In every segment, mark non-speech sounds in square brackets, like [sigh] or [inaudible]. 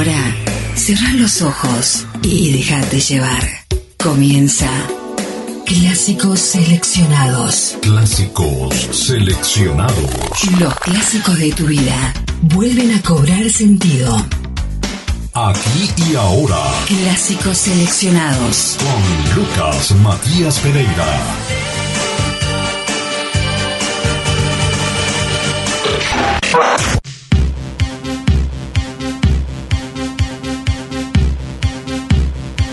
Ahora, cierra los ojos y déjate llevar. Comienza Clásicos seleccionados. Clásicos seleccionados. Los clásicos de tu vida vuelven a cobrar sentido. Aquí y ahora. Clásicos seleccionados. Con Lucas Matías Pereira.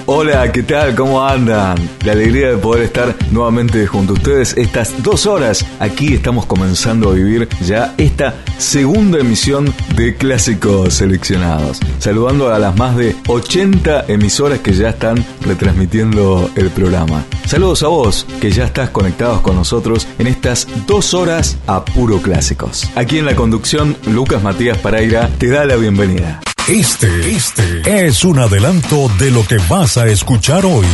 Hola, ¿qué tal? ¿Cómo andan? La alegría de poder estar nuevamente junto a ustedes estas dos horas. Aquí estamos comenzando a vivir ya esta segunda emisión de Clásicos Seleccionados. Saludando a las más de 80 emisoras que ya están retransmitiendo el programa. Saludos a vos, que ya estás conectados con nosotros en estas dos horas a puro clásicos. Aquí en la conducción, Lucas Matías Paraira te da la bienvenida. Este, este es un adelanto de lo que vas a escuchar hoy.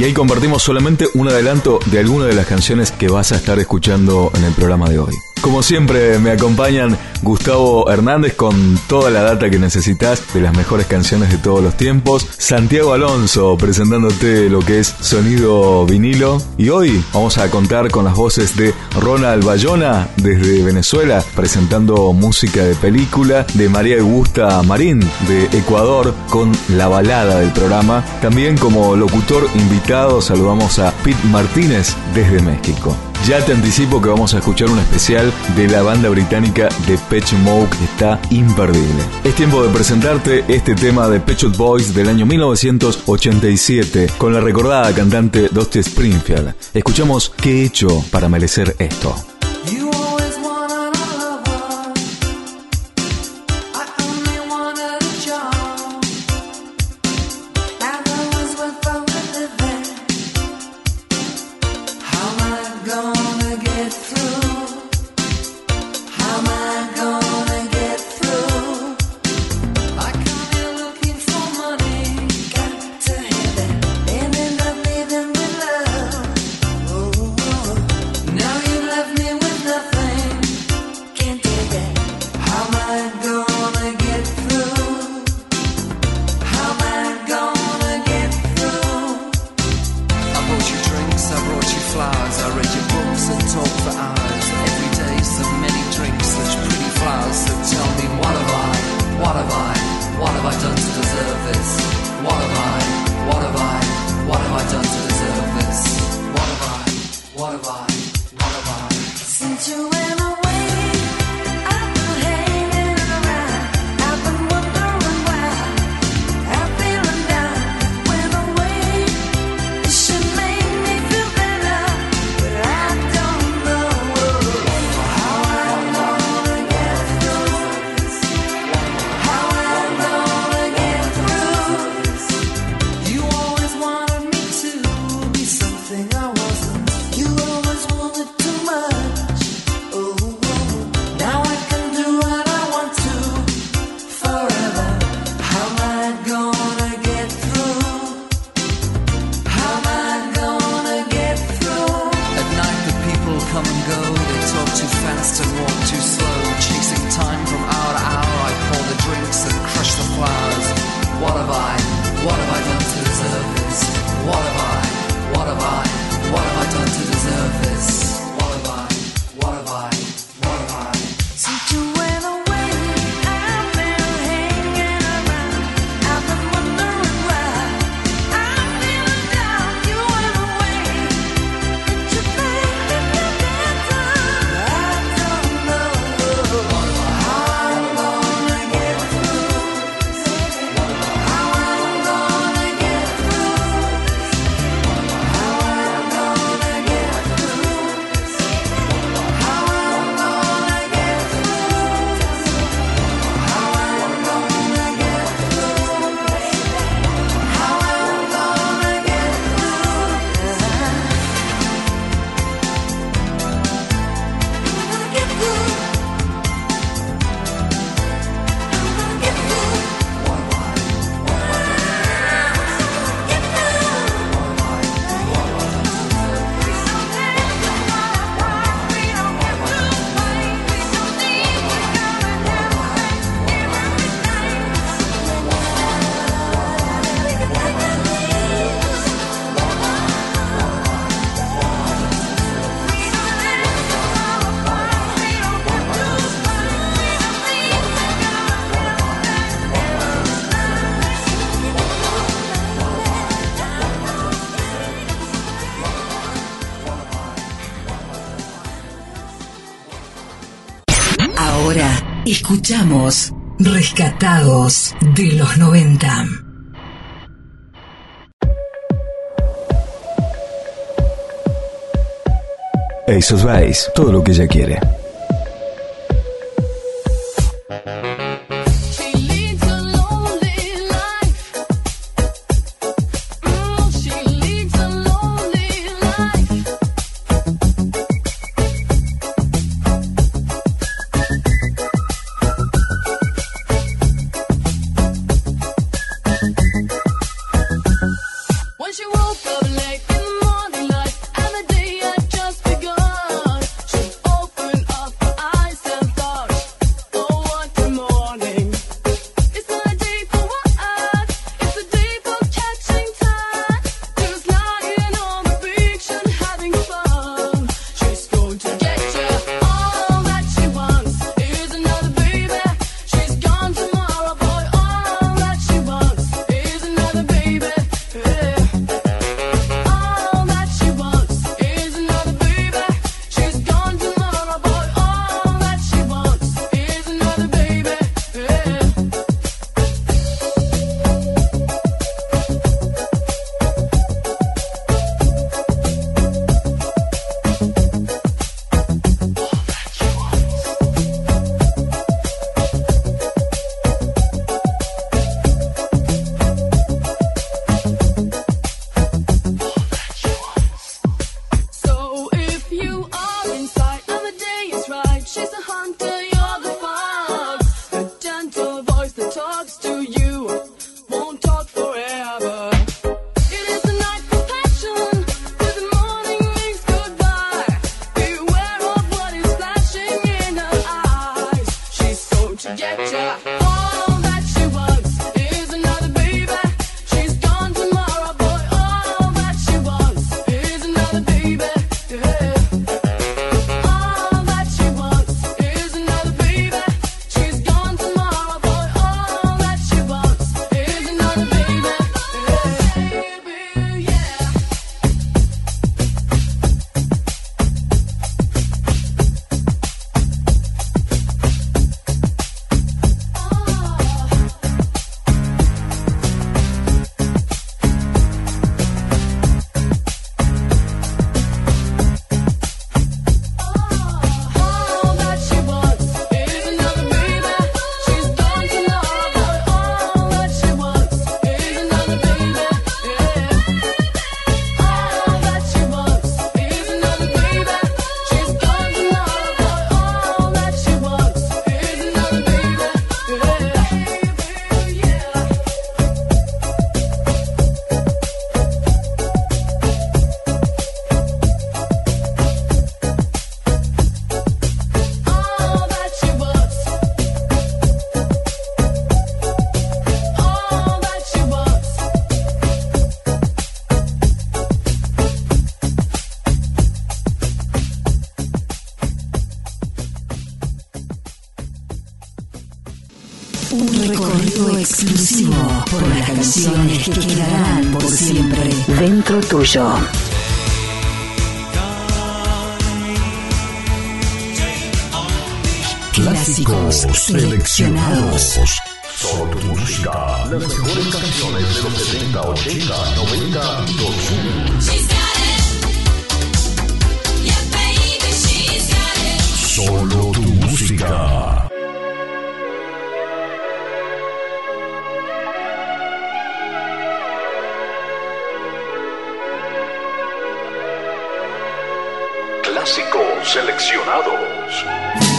Y ahí compartimos solamente un adelanto de alguna de las canciones que vas a estar escuchando en el programa de hoy. Como siempre me acompañan Gustavo Hernández con toda la data que necesitas de las mejores canciones de todos los tiempos, Santiago Alonso presentándote lo que es sonido vinilo y hoy vamos a contar con las voces de Ronald Bayona desde Venezuela presentando música de película, de María Augusta Marín de Ecuador con la balada del programa, también como locutor invitado saludamos a Pete Martínez desde México. Ya te anticipo que vamos a escuchar un especial de la banda británica de Pet Mode que está imperdible. Es tiempo de presentarte este tema de Pet Boys del año 1987 con la recordada cantante Dusty Springfield. Escuchamos ¿Qué he hecho para merecer esto? to Escuchamos Rescatados de los 90. Ace of Base, todo lo que ella quiere. Que quedarán por siempre dentro tuyo. Clásicos seleccionados. Solo tu música. Las mejores canciones de los 70, 80, 90 y 2000. Solo tu música. Seleccionados.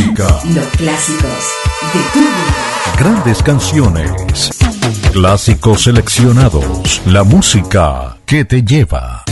Música. Los clásicos de tu vida. Grandes canciones. Clásicos seleccionados. La música que te lleva.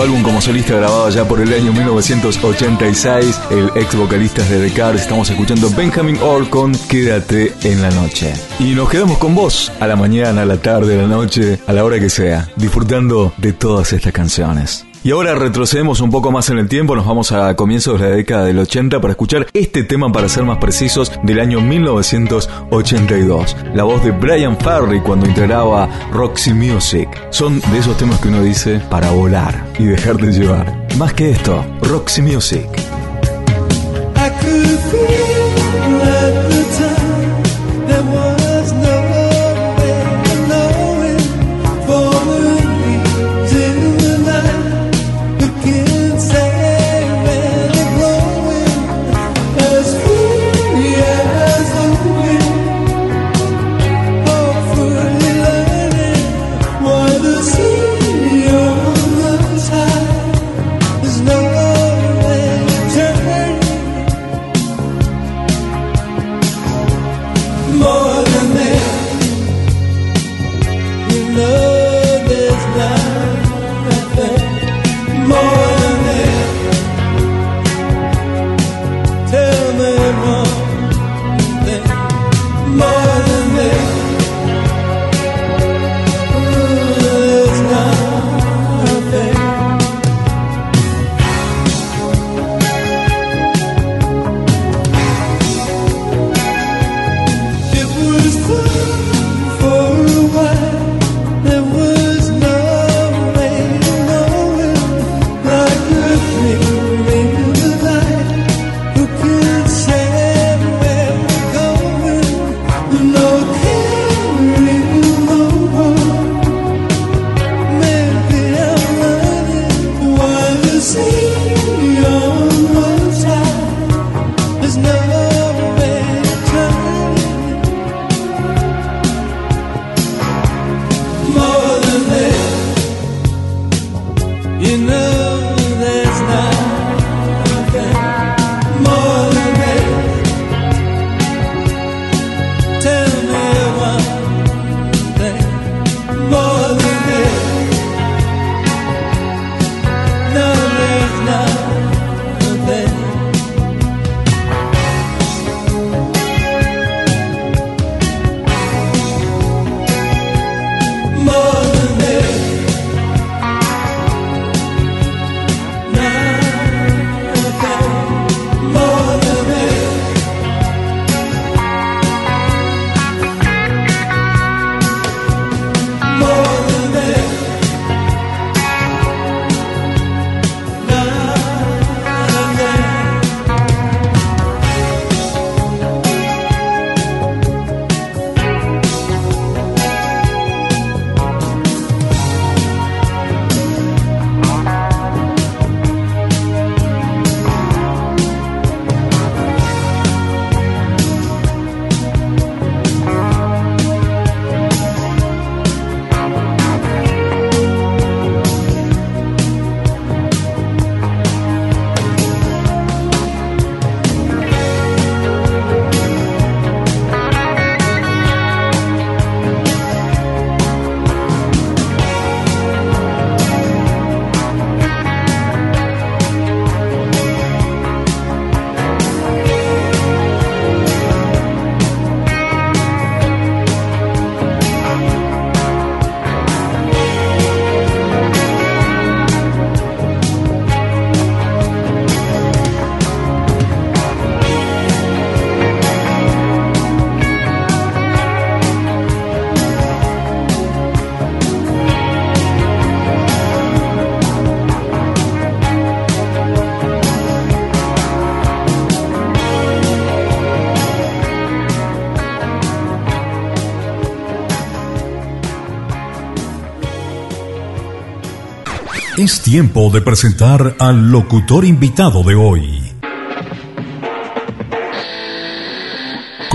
Álbum como solista grabado ya por el año 1986, el ex vocalista de The Cars, estamos escuchando Benjamin Orr con Quédate en la noche. Y nos quedamos con vos a la mañana, a la tarde, a la noche, a la hora que sea, disfrutando de todas estas canciones. Y ahora retrocedemos un poco más en el tiempo, nos vamos a comienzos de la década del 80 para escuchar este tema, para ser más precisos, del año 1982. La voz de Brian Ferry cuando integraba Roxy Music. Son de esos temas que uno dice para volar y dejarte llevar. Más que esto, Roxy Music. enough. Es tiempo de presentar al locutor invitado de hoy.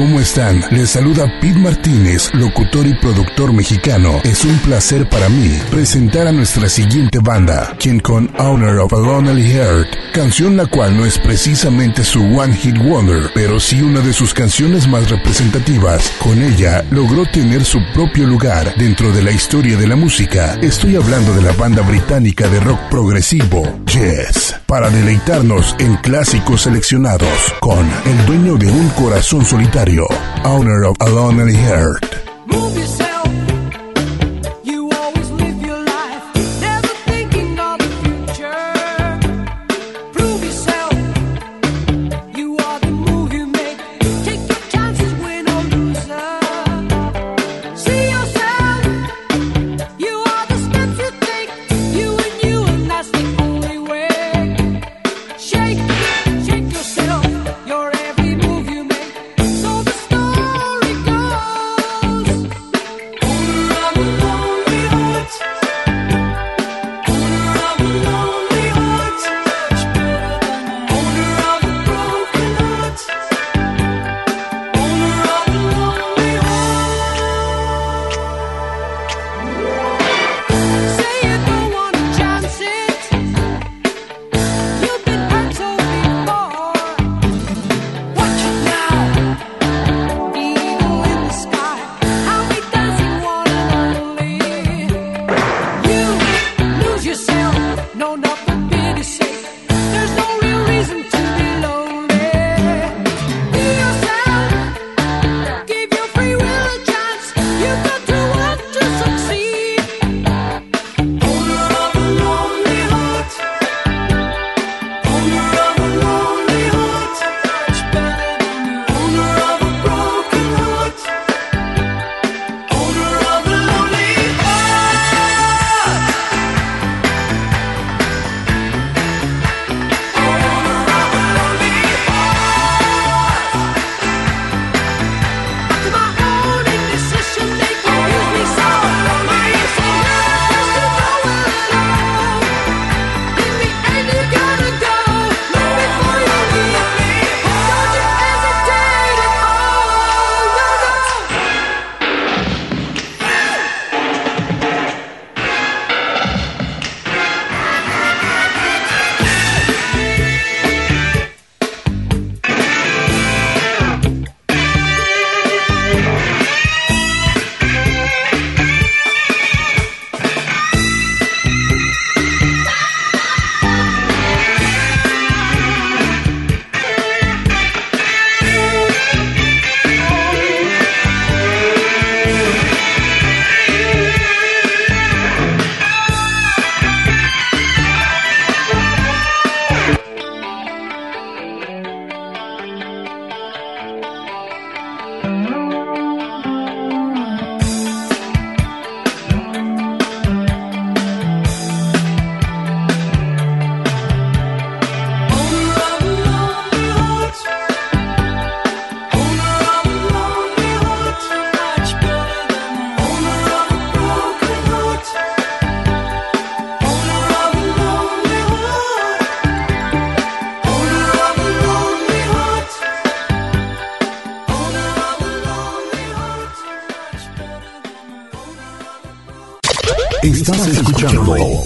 ¿Cómo están? Les saluda Pete Martínez, locutor y productor mexicano. Es un placer para mí presentar a nuestra siguiente banda, quien con Honor of a Lonely Heart, canción la cual no es precisamente su One Hit Wonder, pero sí una de sus canciones más representativas. Con ella logró tener su propio lugar dentro de la historia de la música. Estoy hablando de la banda británica de rock progresivo, Yes, para deleitarnos en clásicos seleccionados con El dueño de un corazón solitario owner of Alone and Heart.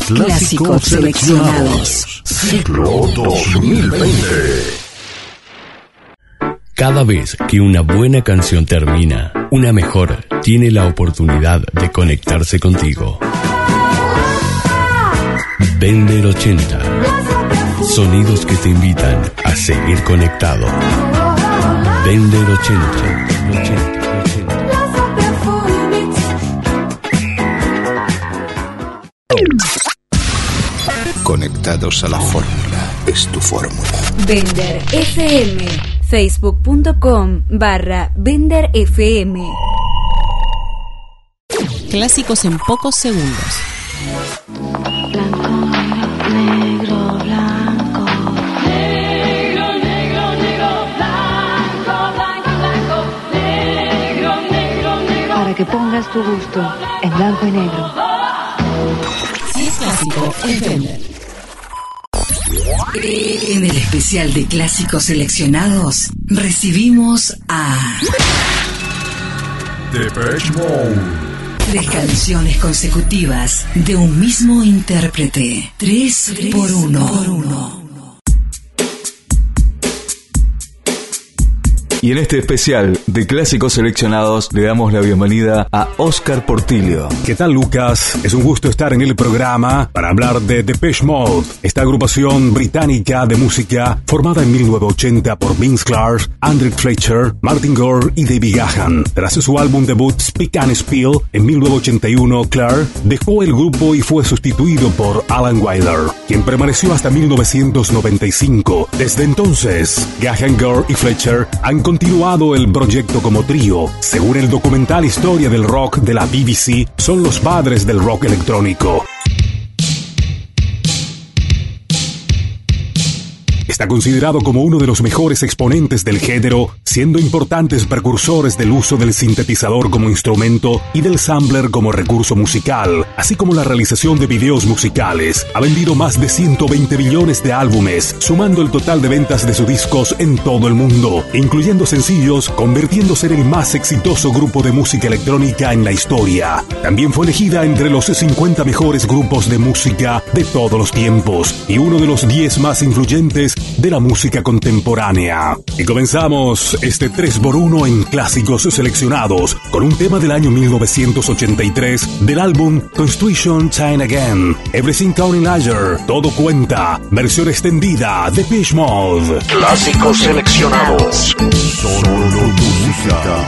Clásicos seleccionados. Ciclo 2020. Cada vez que una buena canción termina, una mejor tiene la oportunidad de conectarse contigo. Vender 80. Sonidos que te invitan a seguir conectado. Vender 80. 80. A la fórmula. Es tu fórmula. Vender FM. Facebook.com barra Vender FM. Clásicos en pocos segundos. Blanco, negro, blanco. Negro, negro, negro, blanco, blanco, blanco. Negro, negro, negro. Para que pongas tu gusto en blanco y negro. Clásico FM. En el especial de clásicos seleccionados, recibimos a Depeche Mode. tres canciones consecutivas de un mismo intérprete. Tres, por uno. Y en este especial de clásicos seleccionados le damos la bienvenida a Oscar Portillo. ¿Qué tal Lucas? Es un gusto estar en el programa para hablar de Depeche Mode, esta agrupación británica de música formada en 1980 por Vince Clarke, Andrew Fletcher, Martin Gore y David Gahan. Tras su álbum debut Speak and Spill en 1981, Clarke dejó el grupo y fue sustituido por Alan Wilder, quien permaneció hasta 1995. Desde entonces, Gahan, Gore y Fletcher han continuado el proyecto como trío. Según el documental Historia del Rock de la BBC, son los padres del rock electrónico. Está considerado como uno de los mejores exponentes del género, siendo importantes precursores del uso del sintetizador como instrumento y del sampler como recurso musical, así como la realización de videos musicales. Ha vendido más de 120 millones de álbumes, sumando el total de ventas de sus discos en todo el mundo, incluyendo sencillos, convirtiéndose en el más exitoso grupo de música electrónica en la historia. También fue elegida entre los 50 mejores grupos de música de todos los tiempos y uno de los 10 más influyentes de la música contemporánea. Y comenzamos este 3x1 en clásicos seleccionados con un tema del año 1983 del álbum Constitution Time Again, Everything Counting Ledger, Todo Cuenta, versión extendida de Pitch Mode. Clásicos seleccionados. Solo tu música.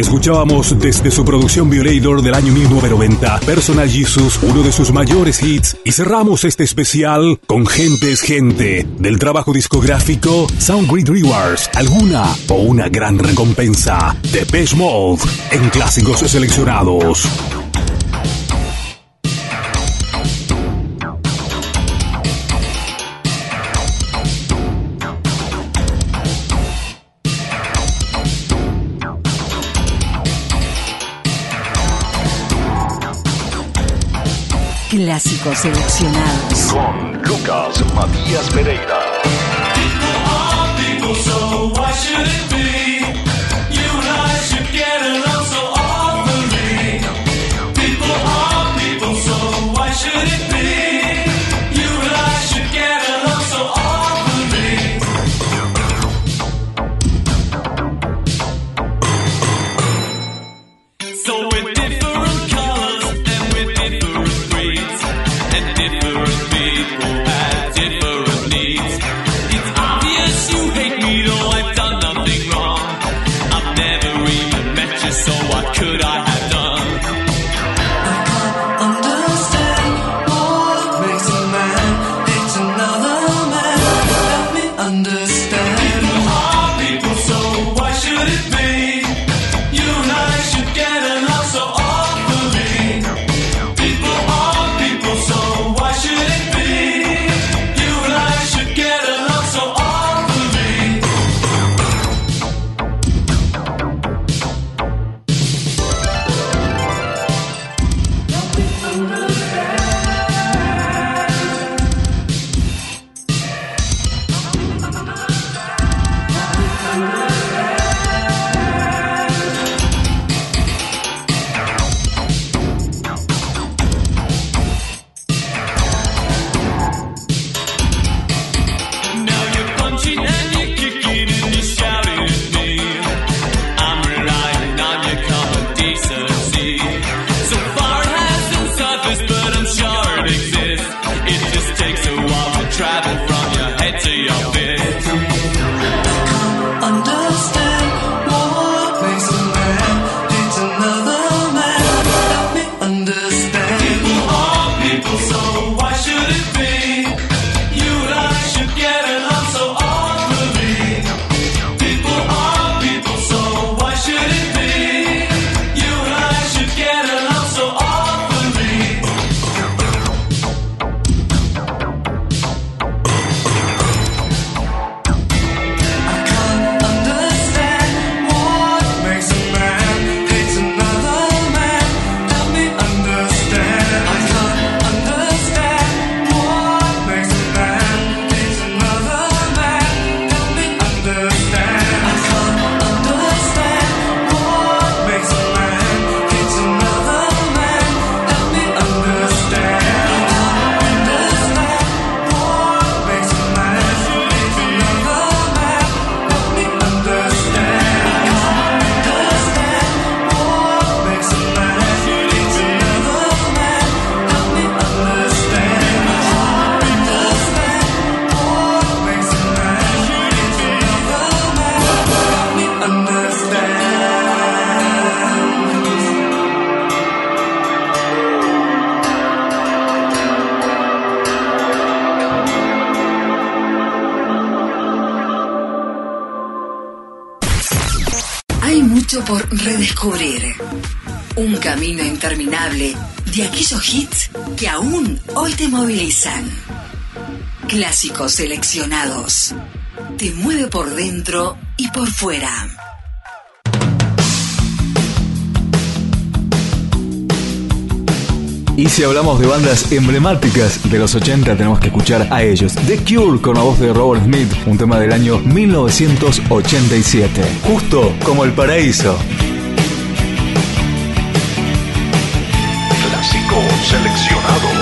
escuchábamos desde su producción Violator del año 1990, Personal Jesus, uno de sus mayores hits, y cerramos este especial con Gente es Gente, del trabajo discográfico Sound Great Rewards, alguna o una gran recompensa. De Mode en clásicos seleccionados. clásicos seleccionados. Con Lucas Matías Pereira. Clásicos seleccionados. Te mueve por dentro y por fuera. Y si hablamos de bandas emblemáticas de los 80, tenemos que escuchar a ellos. The Cure con la voz de Robert Smith, un tema del año 1987. Justo como el paraíso. Clásico seleccionado.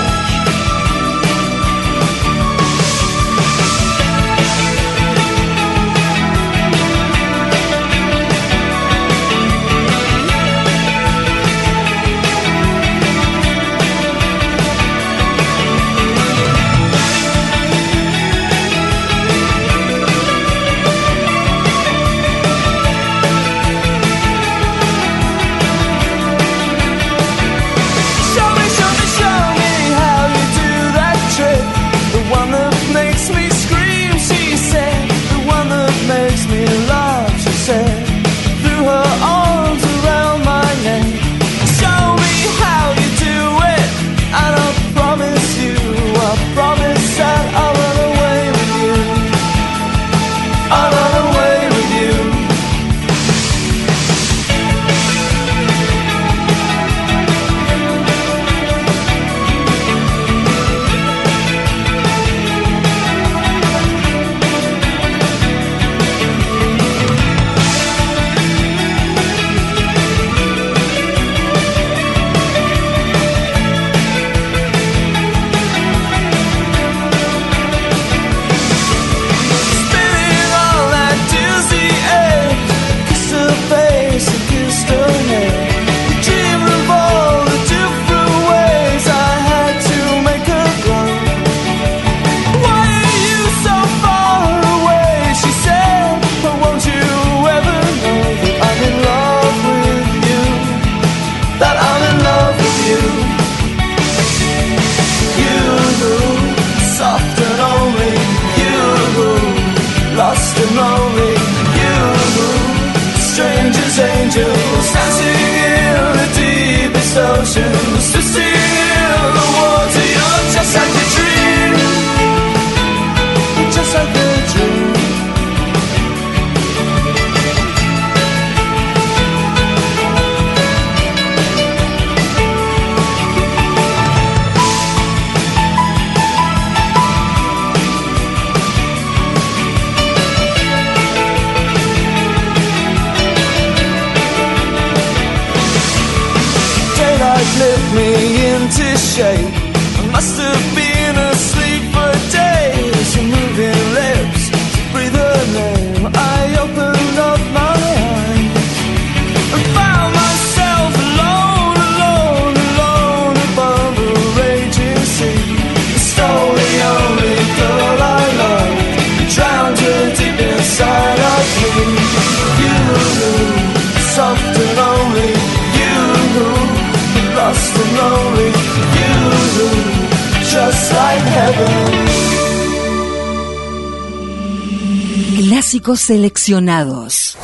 Clásicos seleccionados.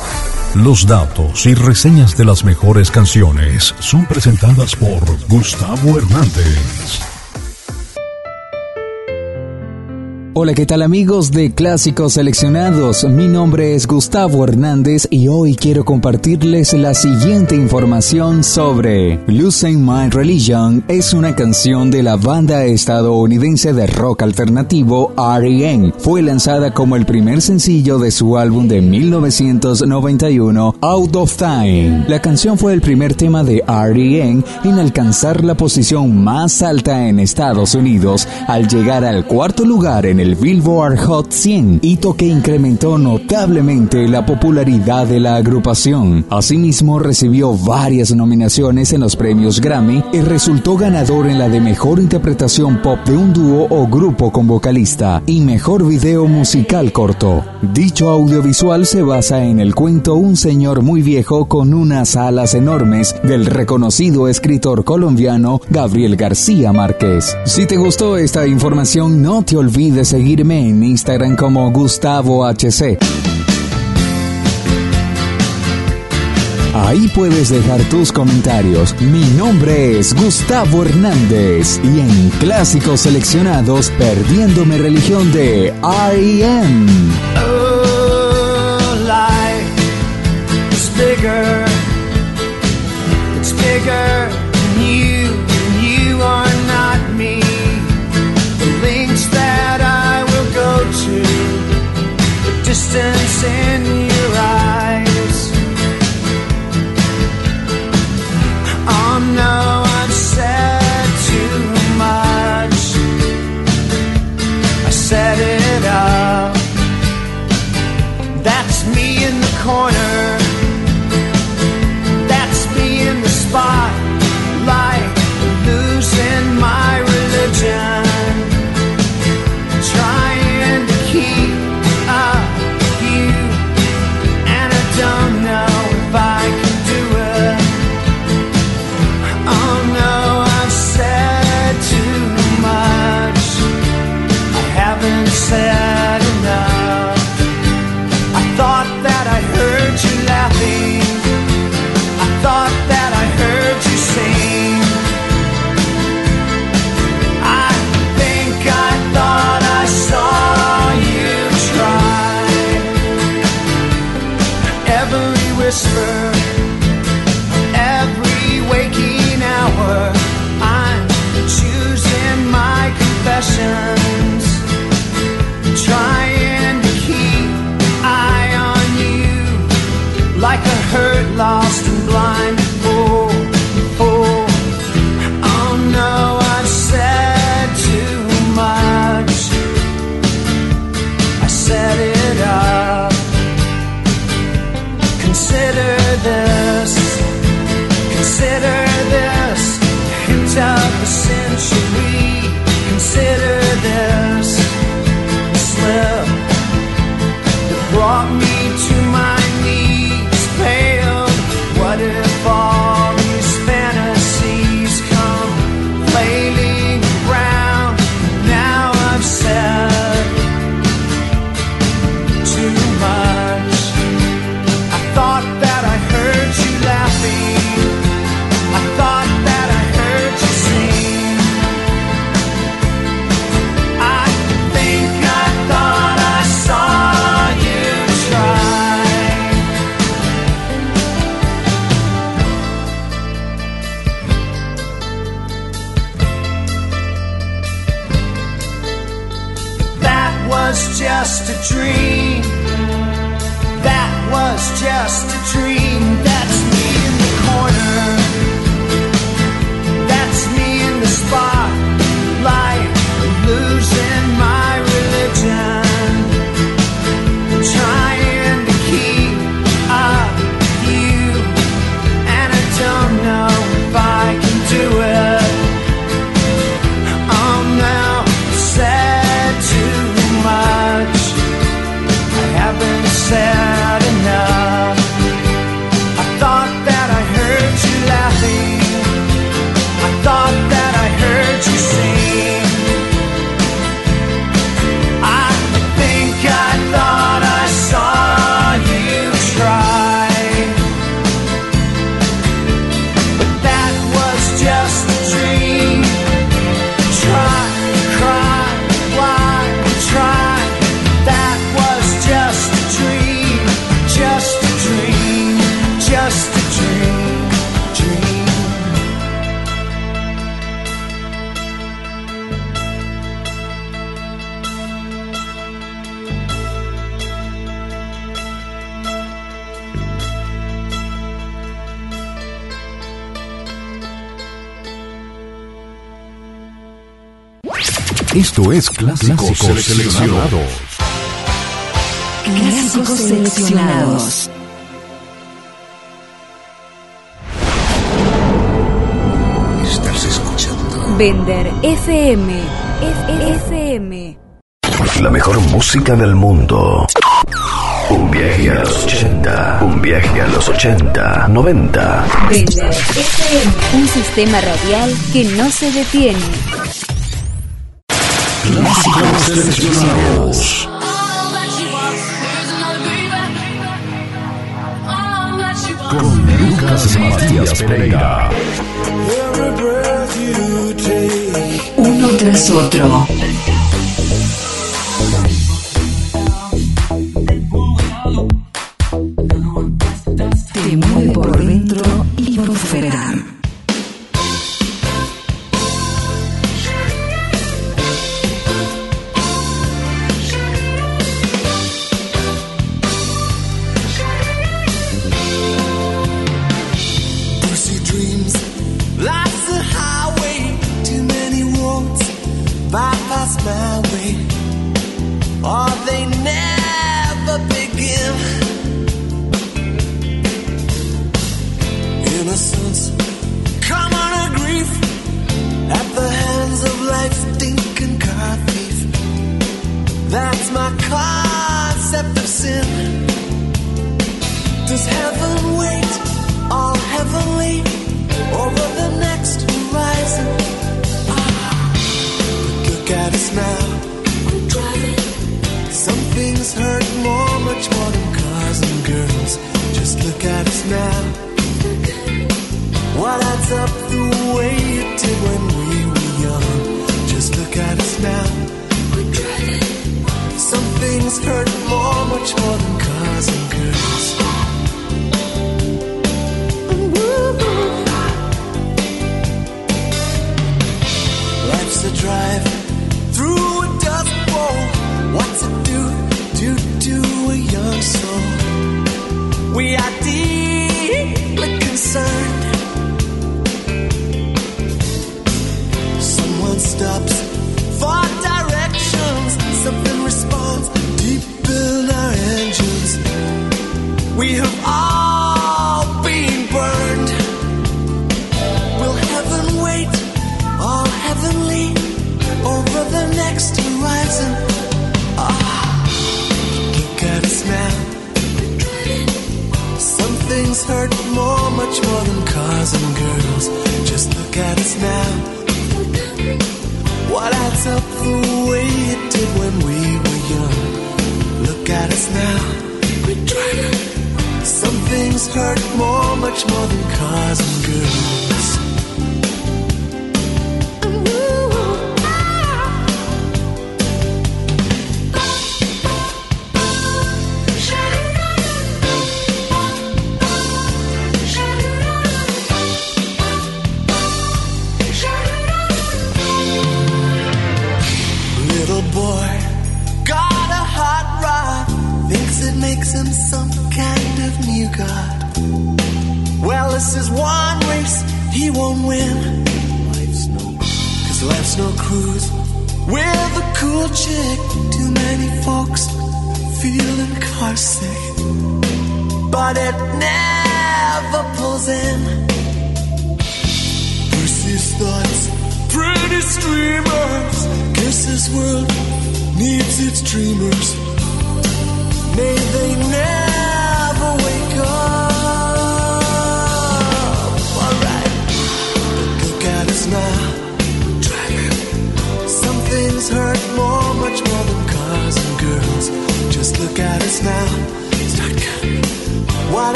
Los datos y reseñas de las mejores canciones son presentadas por Gustavo Hernández. Hola, ¿qué tal amigos de Clásicos Seleccionados? Mi nombre es Gustavo Hernández y hoy quiero compartirles la siguiente información sobre Losing My Religion es una canción de la banda estadounidense de rock alternativo R.E.M. Fue lanzada como el primer sencillo de su álbum de 1991, Out of Time. La canción fue el primer tema de R.E.M. en alcanzar la posición más alta en Estados Unidos al llegar al cuarto lugar en el Billboard Hot 100, hito que incrementó notablemente la popularidad de la agrupación. Asimismo, recibió varias nominaciones en los premios Grammy y resultó ganador en la de Mejor Interpretación Pop de un dúo o grupo con vocalista y Mejor Video Musical Corto. Dicho audiovisual se basa en el cuento Un señor muy viejo con unas alas enormes del reconocido escritor colombiano Gabriel García Márquez. Si te gustó esta información, no te olvides seguirme en Instagram como Gustavo HC. Ahí puedes dejar tus comentarios. Mi nombre es Gustavo Hernández y en Clásicos Seleccionados, Perdiéndome Religión de R.E.M. Oh, bigger. It's bigger sin. Consider this. Consider this. Hint of the century. Consider this. FM. F FM. La mejor música del mundo. Un viaje a los 80, un viaje a los 80, 90. FM. Un sistema radial que no se detiene. Clásicos. Con Lucas Matías Pereira tras otro. Te mueve por dentro y por fuera.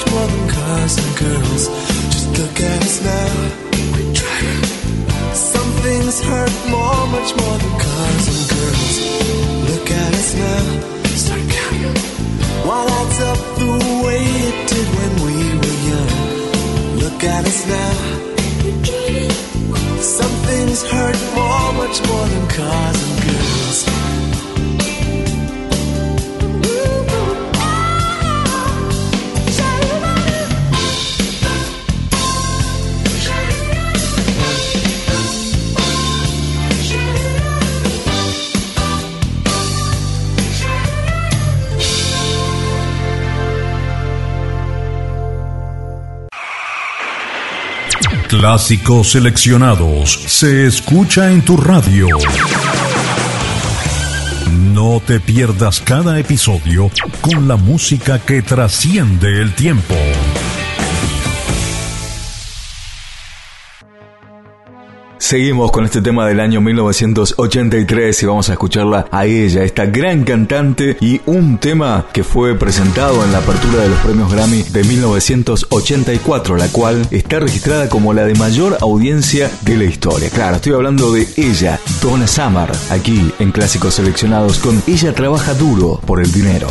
much more than cars and girls. Just look at us now. We try. Some things hurt more, much more. Clásicos seleccionados se escucha en tu radio. No te pierdas cada episodio con la música que trasciende el tiempo. Seguimos con este tema del año 1983 y vamos a escucharla a ella, esta gran cantante y un tema que fue presentado en la apertura de los premios Grammy de 1984, la cual está registrada como la de mayor audiencia de la historia. Claro, estoy hablando de ella, Donna Summer, aquí en Clásicos Seleccionados con Ella trabaja duro por el dinero.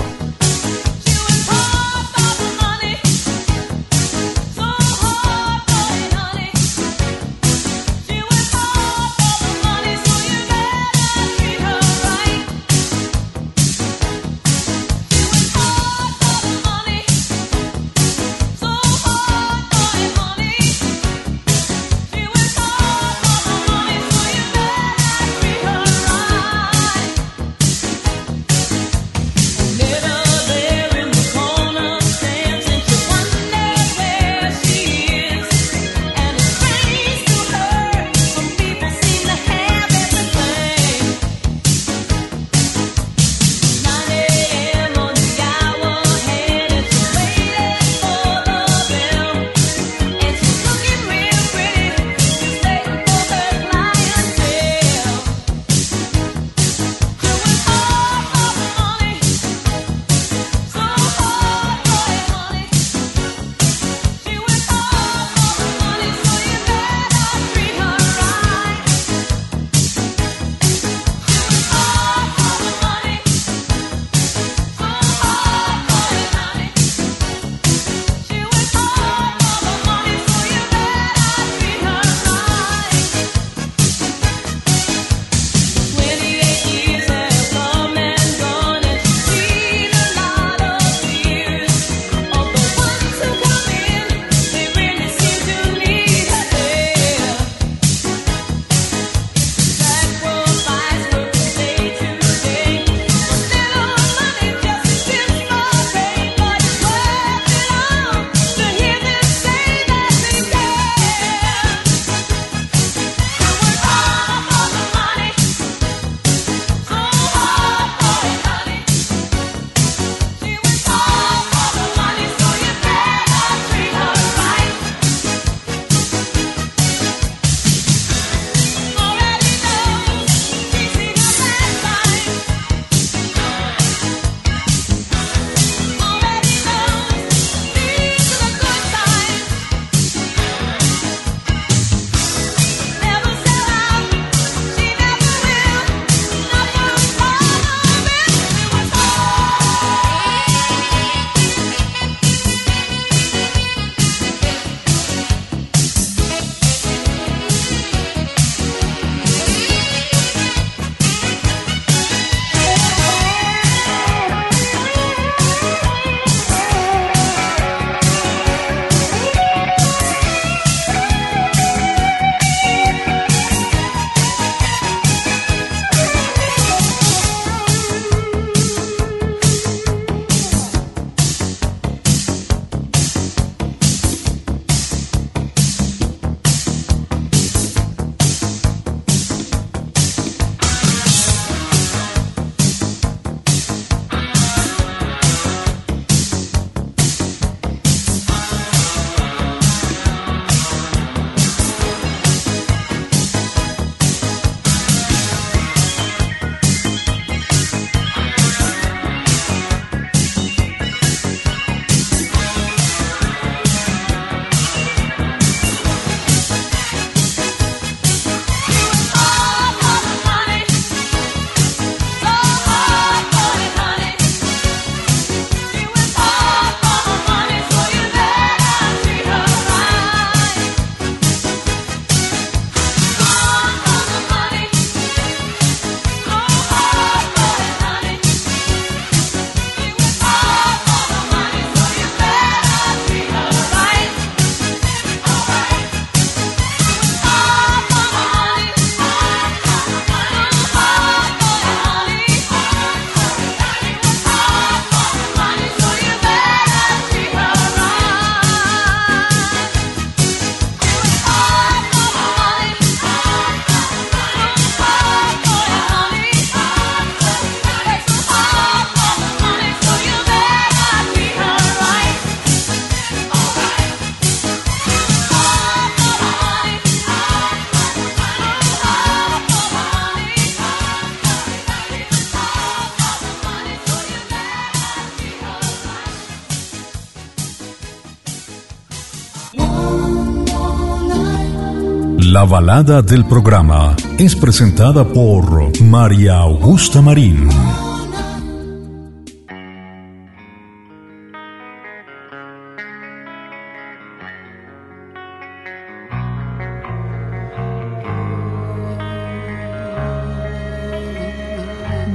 La balada del programa es presentada por María Augusta Marín.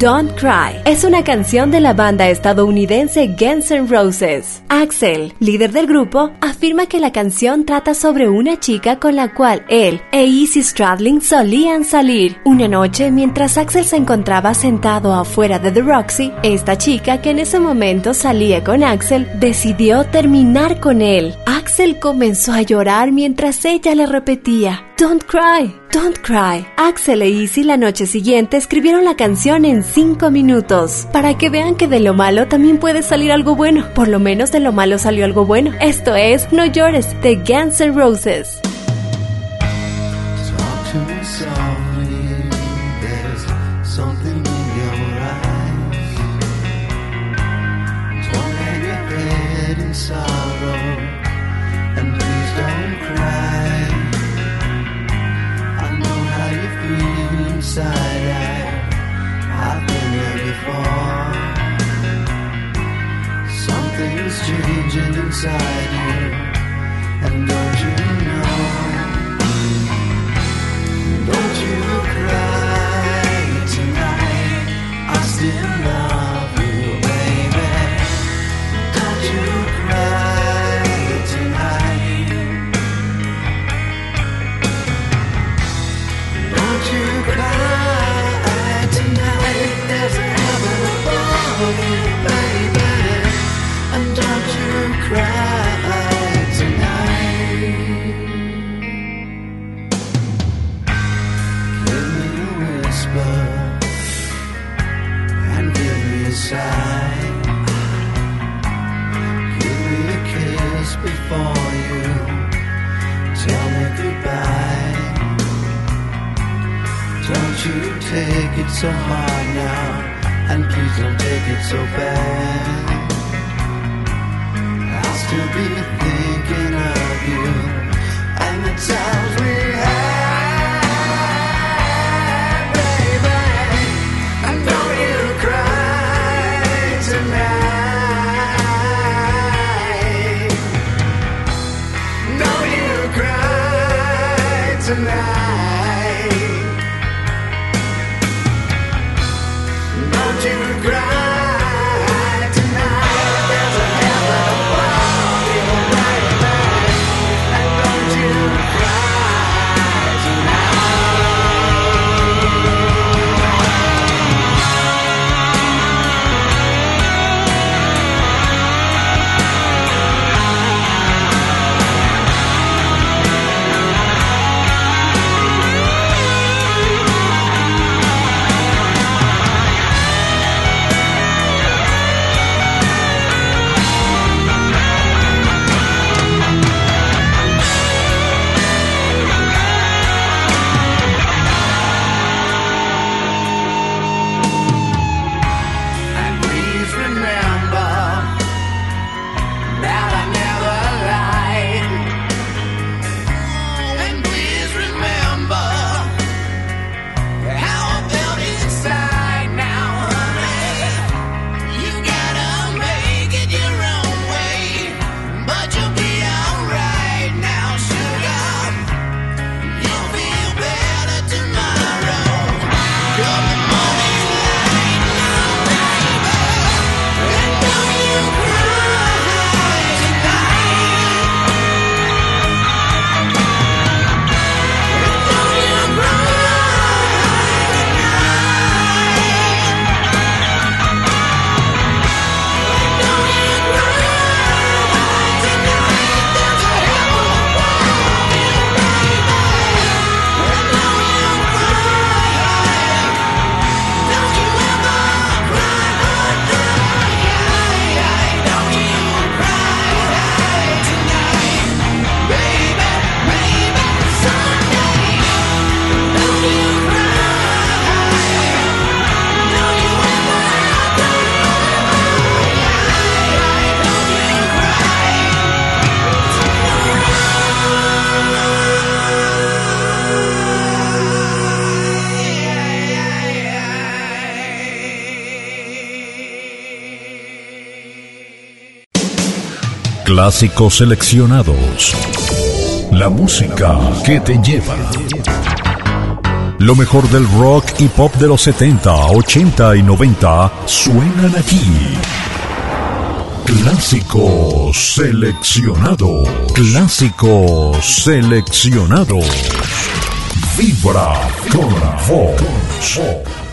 Don't Cry es una canción de la banda estadounidense Guns N' Roses. Axel, líder del grupo, afirma que la canción trata sobre una chica con la cual él e Izzy Stradlin solían salir. Una noche, mientras Axel se encontraba sentado afuera de The Roxy, esta chica que en ese momento salía con Axel decidió terminar con él. Axel comenzó a llorar mientras ella le repetía, Don't cry, don't cry. Axel e Izzy la noche siguiente escribieron la canción en 5 minutos, para que vean que de lo malo también puede salir algo bueno. Por lo menos de lo malo salió algo bueno. Esto es No llores de Guns N' Roses. Inside you, and don't you before you tell me goodbye. Don't you take it so hard now, and please don't take it so bad. I'll still be thinking of you and the times we Clásicos seleccionados. La música que te lleva. Lo mejor del rock y pop de los 70, 80 y 90 suenan aquí. Clásicos seleccionados. Clásicos seleccionados. Vibra con la voz.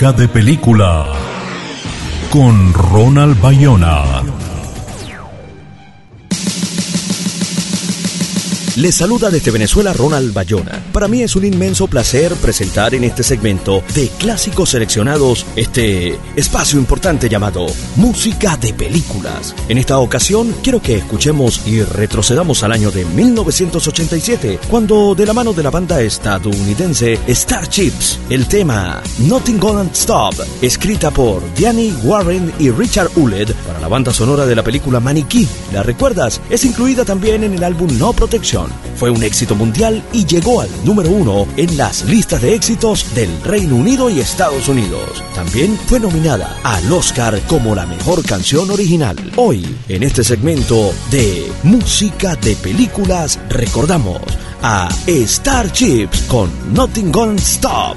De película con Ronald Bayona. Les saluda desde Venezuela Ronald Bayona. Para mí es un inmenso placer presentar en este segmento de clásicos seleccionados este espacio importante llamado Música de Películas. En esta ocasión quiero que escuchemos y retrocedamos al año de 1987, cuando de la mano de la banda estadounidense Starships, el tema Nothing Gonna Stop, escrita por Danny Warren y Richard Ulled para la banda sonora de la película Maniquí. ¿La recuerdas? Es incluida también en el álbum No Protection. Fue un éxito mundial y llegó al número uno en las listas de éxitos del Reino Unido y Estados Unidos. También fue nominada al Oscar como la mejor canción original. Hoy, en este segmento de música de películas, recordamos a Starships con Nothing Gonna Stop.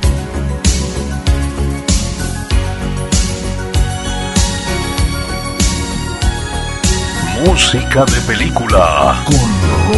Música de película con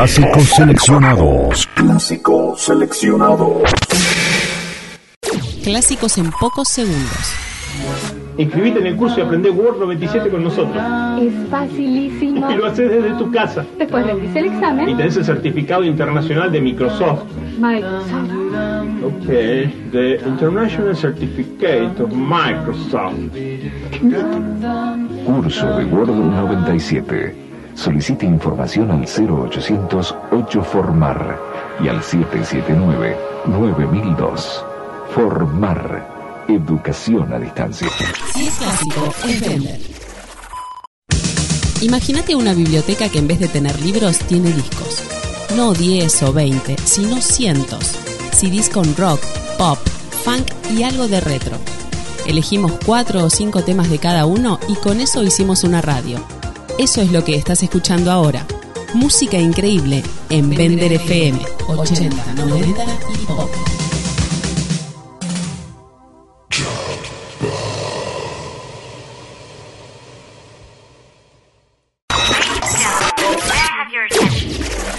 Clásicos seleccionados. Clásicos seleccionados. Clásicos en pocos segundos. Inscribite en el curso y aprende Word 97 con nosotros. Es facilísimo. Y lo haces desde tu casa. Después rendís el Y examen. tenés el certificado internacional de Microsoft. Microsoft. Ok, the International Certificate of Microsoft. Curso de Word 97. Solicite información al 0800 8 Formar y al 779 9002. Formar. Educación a distancia. Si es clásico, es vender. Imagínate una biblioteca que en vez de tener libros tiene discos. No 10 o 20, sino cientos. CDs con rock, pop, funk y algo de retro. Elegimos 4 o 5 temas de cada uno y con eso hicimos una radio. Eso es lo que estás escuchando ahora. Música increíble en Vender FM 80, 90 y pop.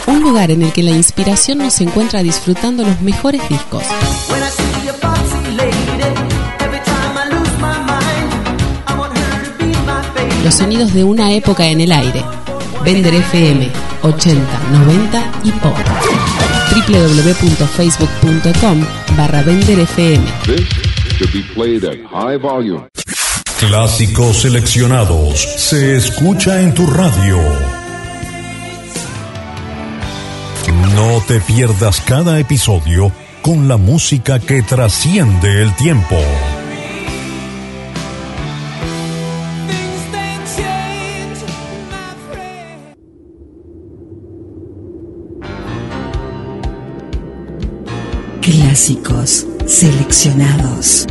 Un lugar en el que la inspiración nos encuentra disfrutando los mejores discos. Los sonidos de una época en el aire. Vender FM 80, 90 y pop. www.facebook.com barra Vender FM. Clásicos seleccionados. Se escucha en tu radio. No te pierdas cada episodio con la música que trasciende el tiempo. Clásicos seleccionados.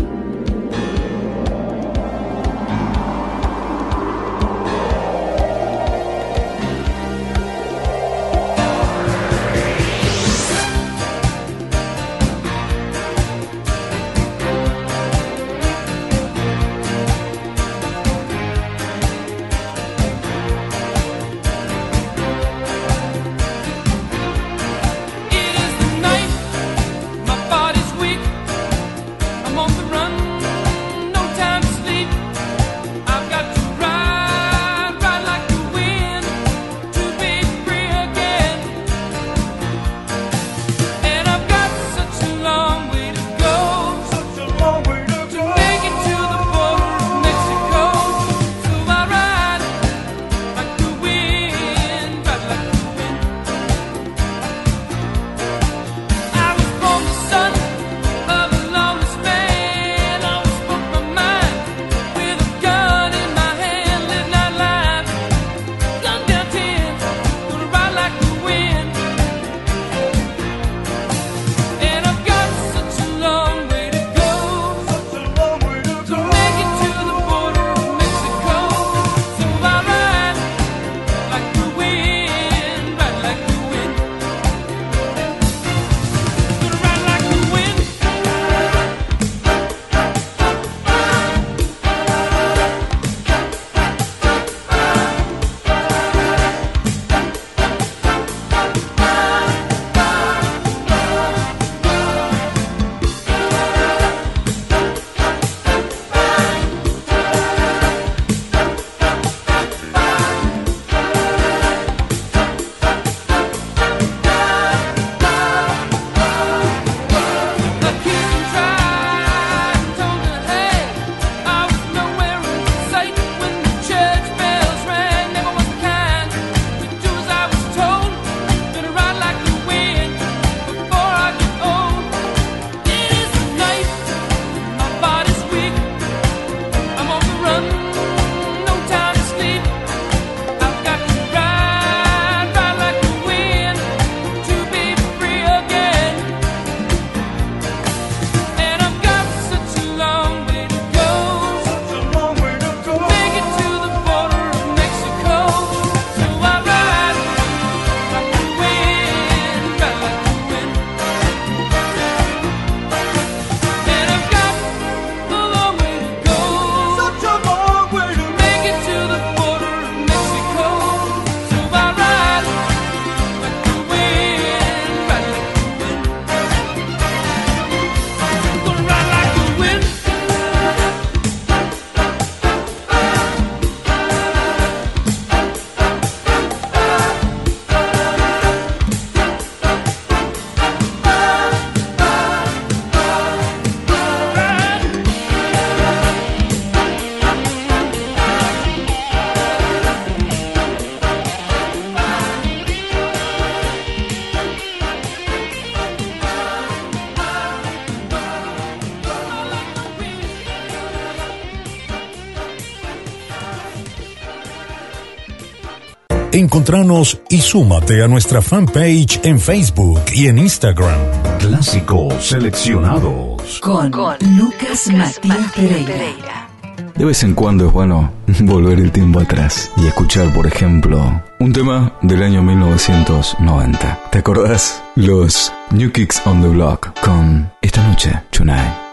Encontranos y súmate a nuestra fanpage en Facebook y en Instagram. Clásicos seleccionados con, Lucas, Lucas Pereira. De vez en cuando es bueno [laughs] volver el tiempo atrás y escuchar, por ejemplo, un tema del año 1990. ¿Te acordás? Los New Kicks on the Block con Esta Noche, Tonight.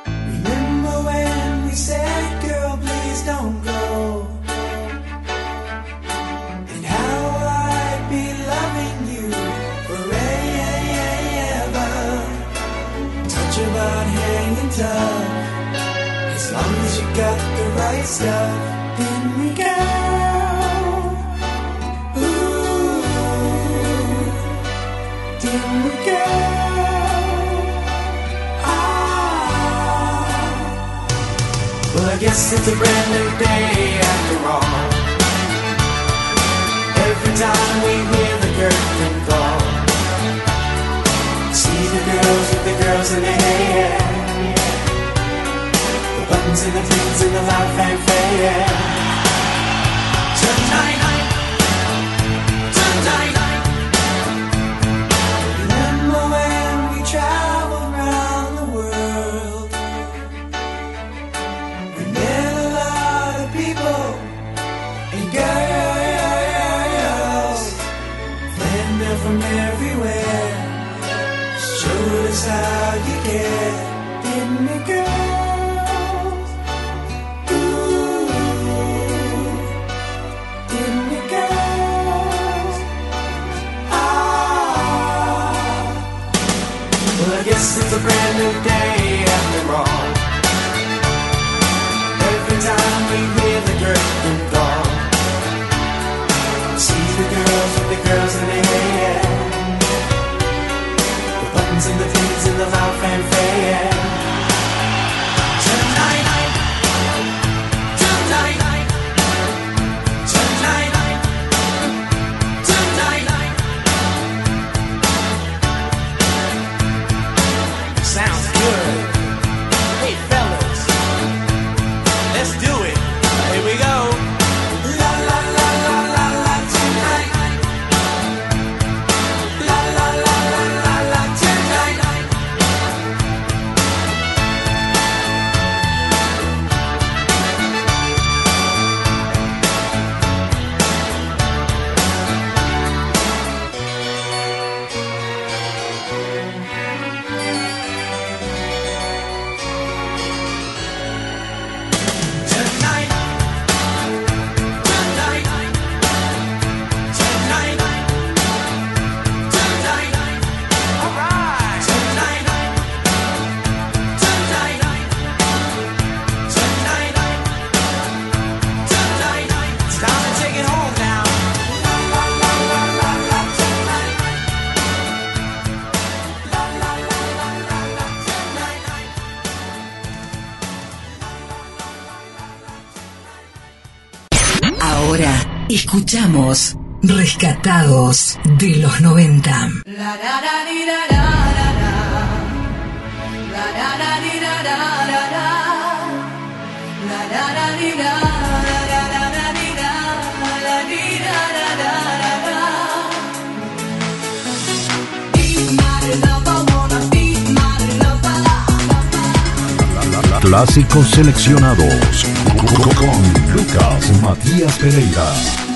rescatados de los 90. Clásicos seleccionados con Lucas Matías Pereira.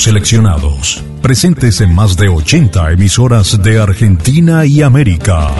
seleccionados, presentes en más de 80 emisoras de Argentina y América.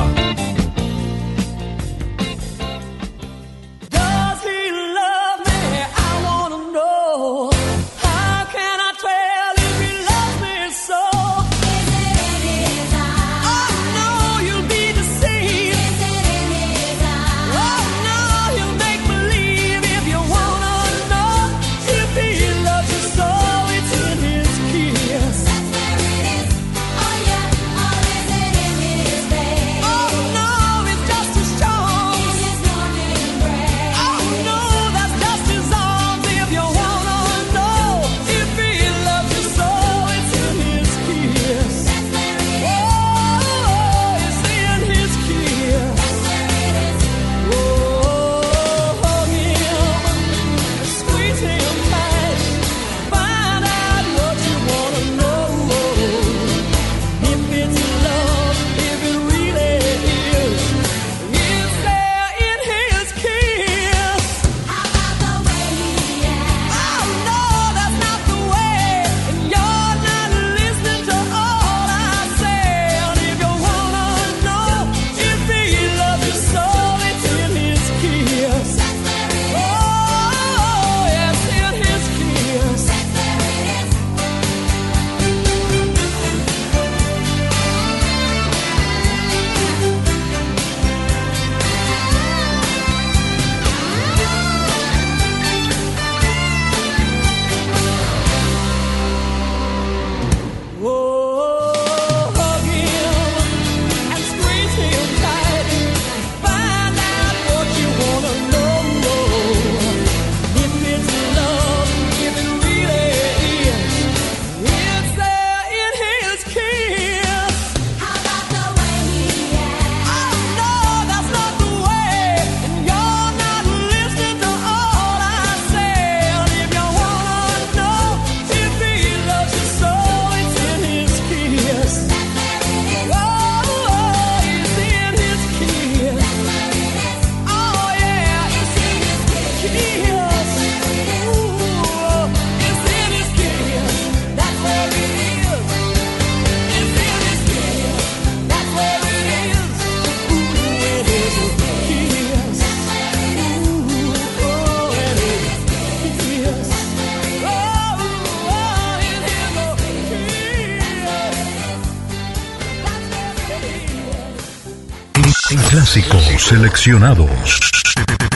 Seleccionados.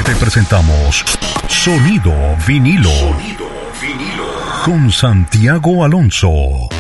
Te presentamos Sonido vinilo. Con Santiago Alonso.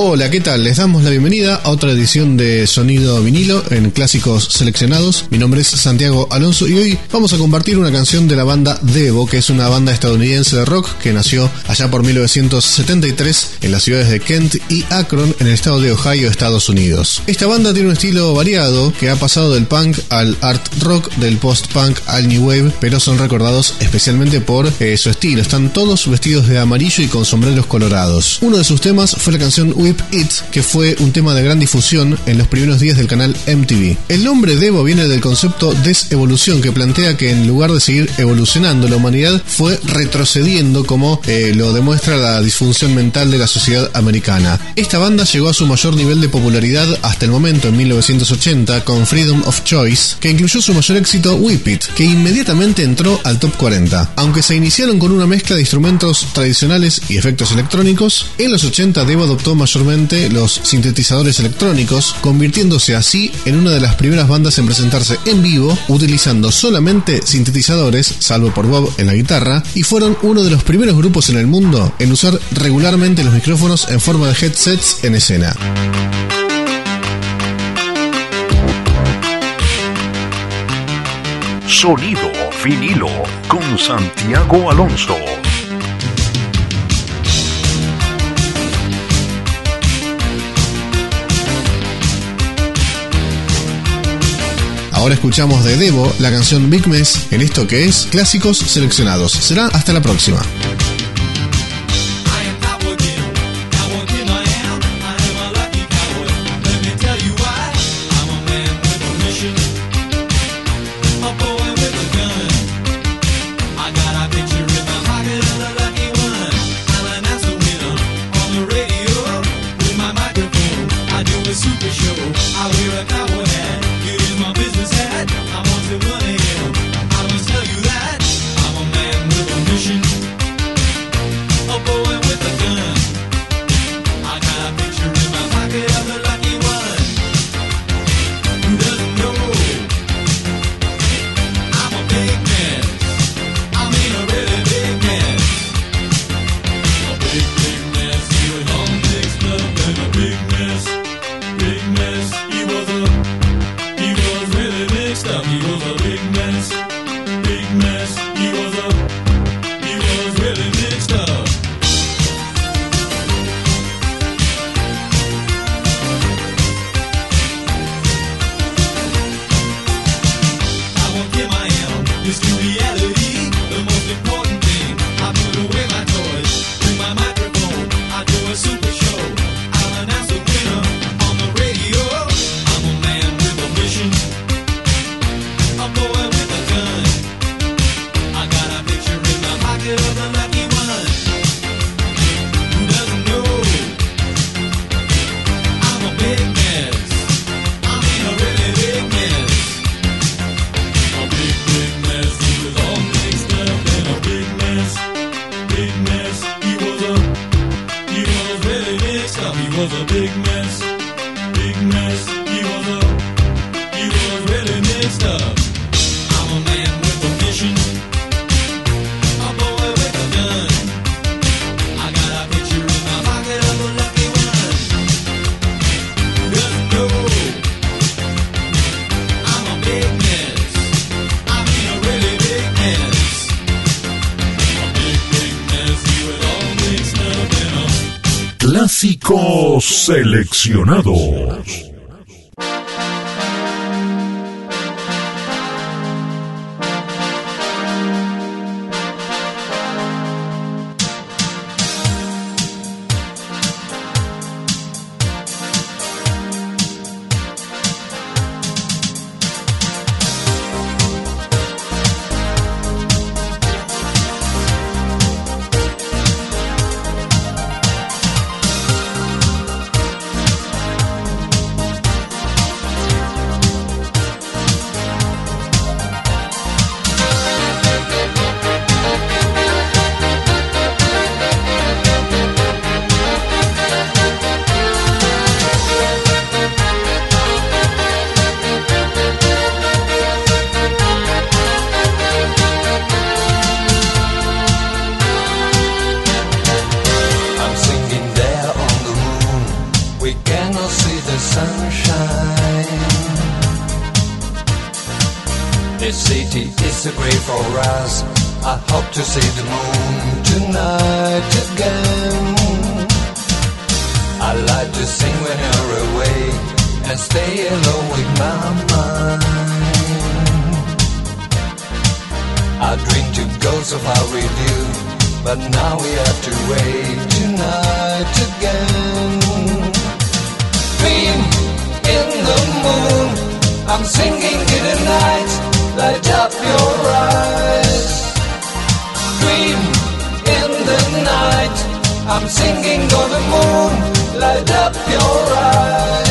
Hola, ¿qué tal? Les damos la bienvenida a otra edición de Sonido Vinilo en Clásicos Seleccionados. Mi nombre es Santiago Alonso y hoy vamos a compartir una canción de la banda Devo, que es una banda estadounidense de rock que nació allá por 1973 en las ciudades de Kent y Akron en el estado de Ohio, Estados Unidos. Esta banda tiene un estilo variado que ha pasado del punk al art rock, del post-punk al new wave, pero son recordados especialmente por eh, su estilo. Están todos vestidos de amarillo y con sombreros colorados. Uno de sus temas fue la canción Whip It, que fue un tema de gran difusión en los primeros días del canal MTV. El nombre Devo viene del concepto desevolución, que plantea que en lugar de seguir evolucionando, la humanidad fue retrocediendo, como eh, lo demuestra la disfunción mental de la sociedad americana. Esta banda llegó a su mayor nivel de popularidad hasta el momento en 1980 con Freedom of Choice, que incluyó su mayor éxito Whip It, que inmediatamente entró al top 40. Aunque se iniciaron con una mezcla de instrumentos tradicionales y efectos electrónicos, en los 80 Devo adoptó los sintetizadores electrónicos, convirtiéndose así en una de las primeras bandas en presentarse en vivo utilizando solamente sintetizadores, salvo por Bob en la guitarra, y fueron uno de los primeros grupos en el mundo en usar regularmente los micrófonos en forma de headsets en escena. Sonido vinilo con Santiago Alonso. Ahora escuchamos de Devo la canción Big Mess en esto que es Clásicos Seleccionados. Será hasta la próxima. Seleccionados. Us. I hope to see the moon tonight again. I like to sing when you're away and stay alone with my mind. I dream to go so far with you, but now we have to wait tonight again. Dream in the moon, I'm singing in the night, light up your eyes. Dream in the night, I'm singing on the moon, light up your eyes.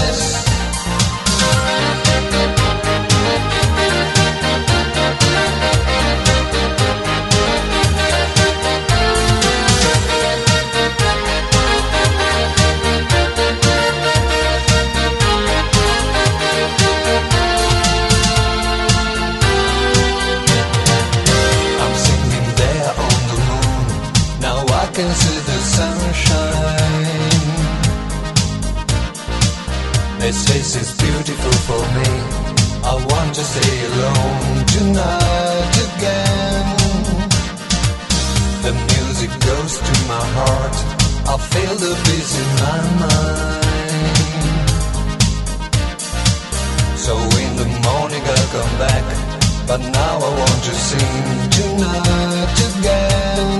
I feel the peace in my mind. So in the morning I'll come back. But now I want to sing tonight again.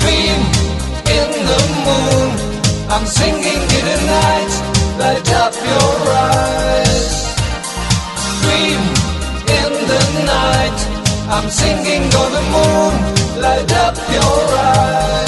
Dream in the moon. I'm singing in the night. Light up your eyes. Dream in the night. I'm singing on the moon. Light up your eyes.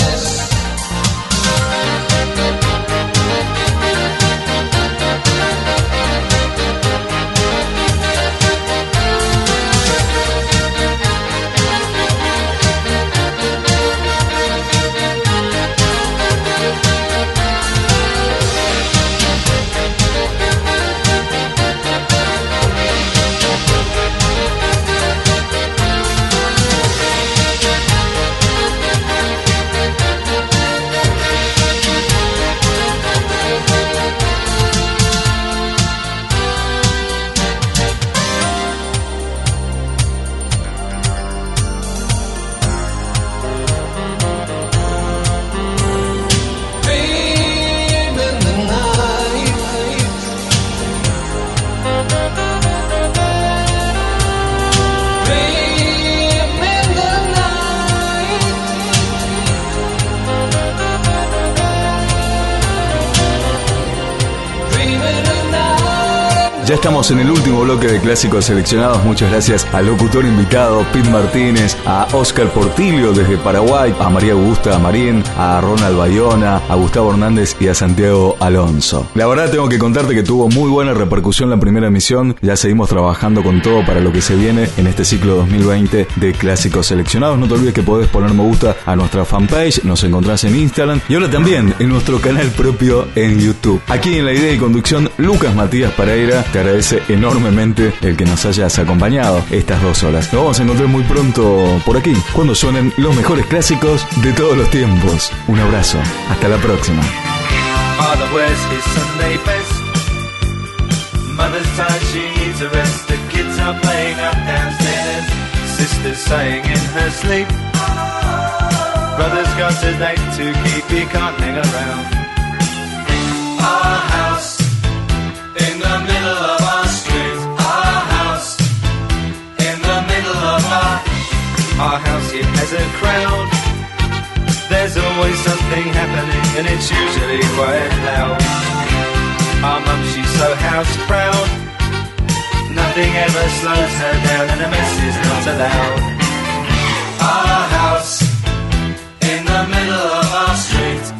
Ya estamos en el último bloque de clásicos seleccionados. Muchas gracias al locutor invitado, Pete Martínez, a Oscar Portillo desde Paraguay, a María Augusta Marín, a Ronald Bayona, a Gustavo Hernández y a Santiago Alonso. La verdad tengo que contarte que tuvo muy buena repercusión la primera emisión. Ya seguimos trabajando con todo para lo que se viene en este ciclo 2020 de clásicos seleccionados. No te olvides que podés poner me gusta a nuestra fanpage, nos encontrás en Instagram y ahora también en nuestro canal propio en YouTube. Aquí en la idea y conducción, Lucas Matías Pereira te agradece enormemente el que nos hayas acompañado estas dos horas. Nos vamos a encontrar muy pronto por aquí, cuando suenen los mejores clásicos de todos los tiempos. Un abrazo, hasta la próxima. Father wears his Sunday best. Mother's tired, she needs a rest. The kids are playing up downstairs. Sister's sighing in her sleep. Brother's got a date to keep, he can't hang around. Our house in the middle of our street. Our house in the middle of our our house. It has a crowd. There's always something happening, and it's usually quite loud. Our mum, she's so house proud. Nothing ever slows her down, and a mess is not allowed. Our house in the middle of our street.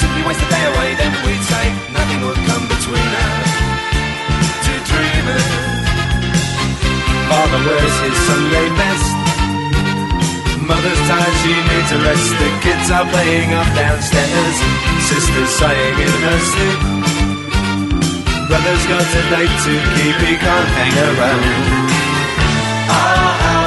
Simply waste the day away. Then we'd say nothing would come between us. Two dreamers. Father wears his Sunday best. Mother's tired, she needs a rest. The kids are playing up downstairs. Sister's sighing in her sleep. Brother's got a date to keep, he can't hang around. Our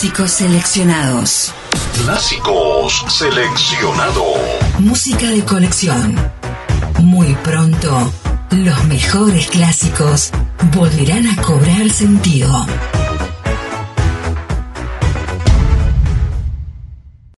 clásicos seleccionados. Clásicos seleccionados. Música de colección. Muy pronto, los mejores clásicos volverán a cobrar sentido.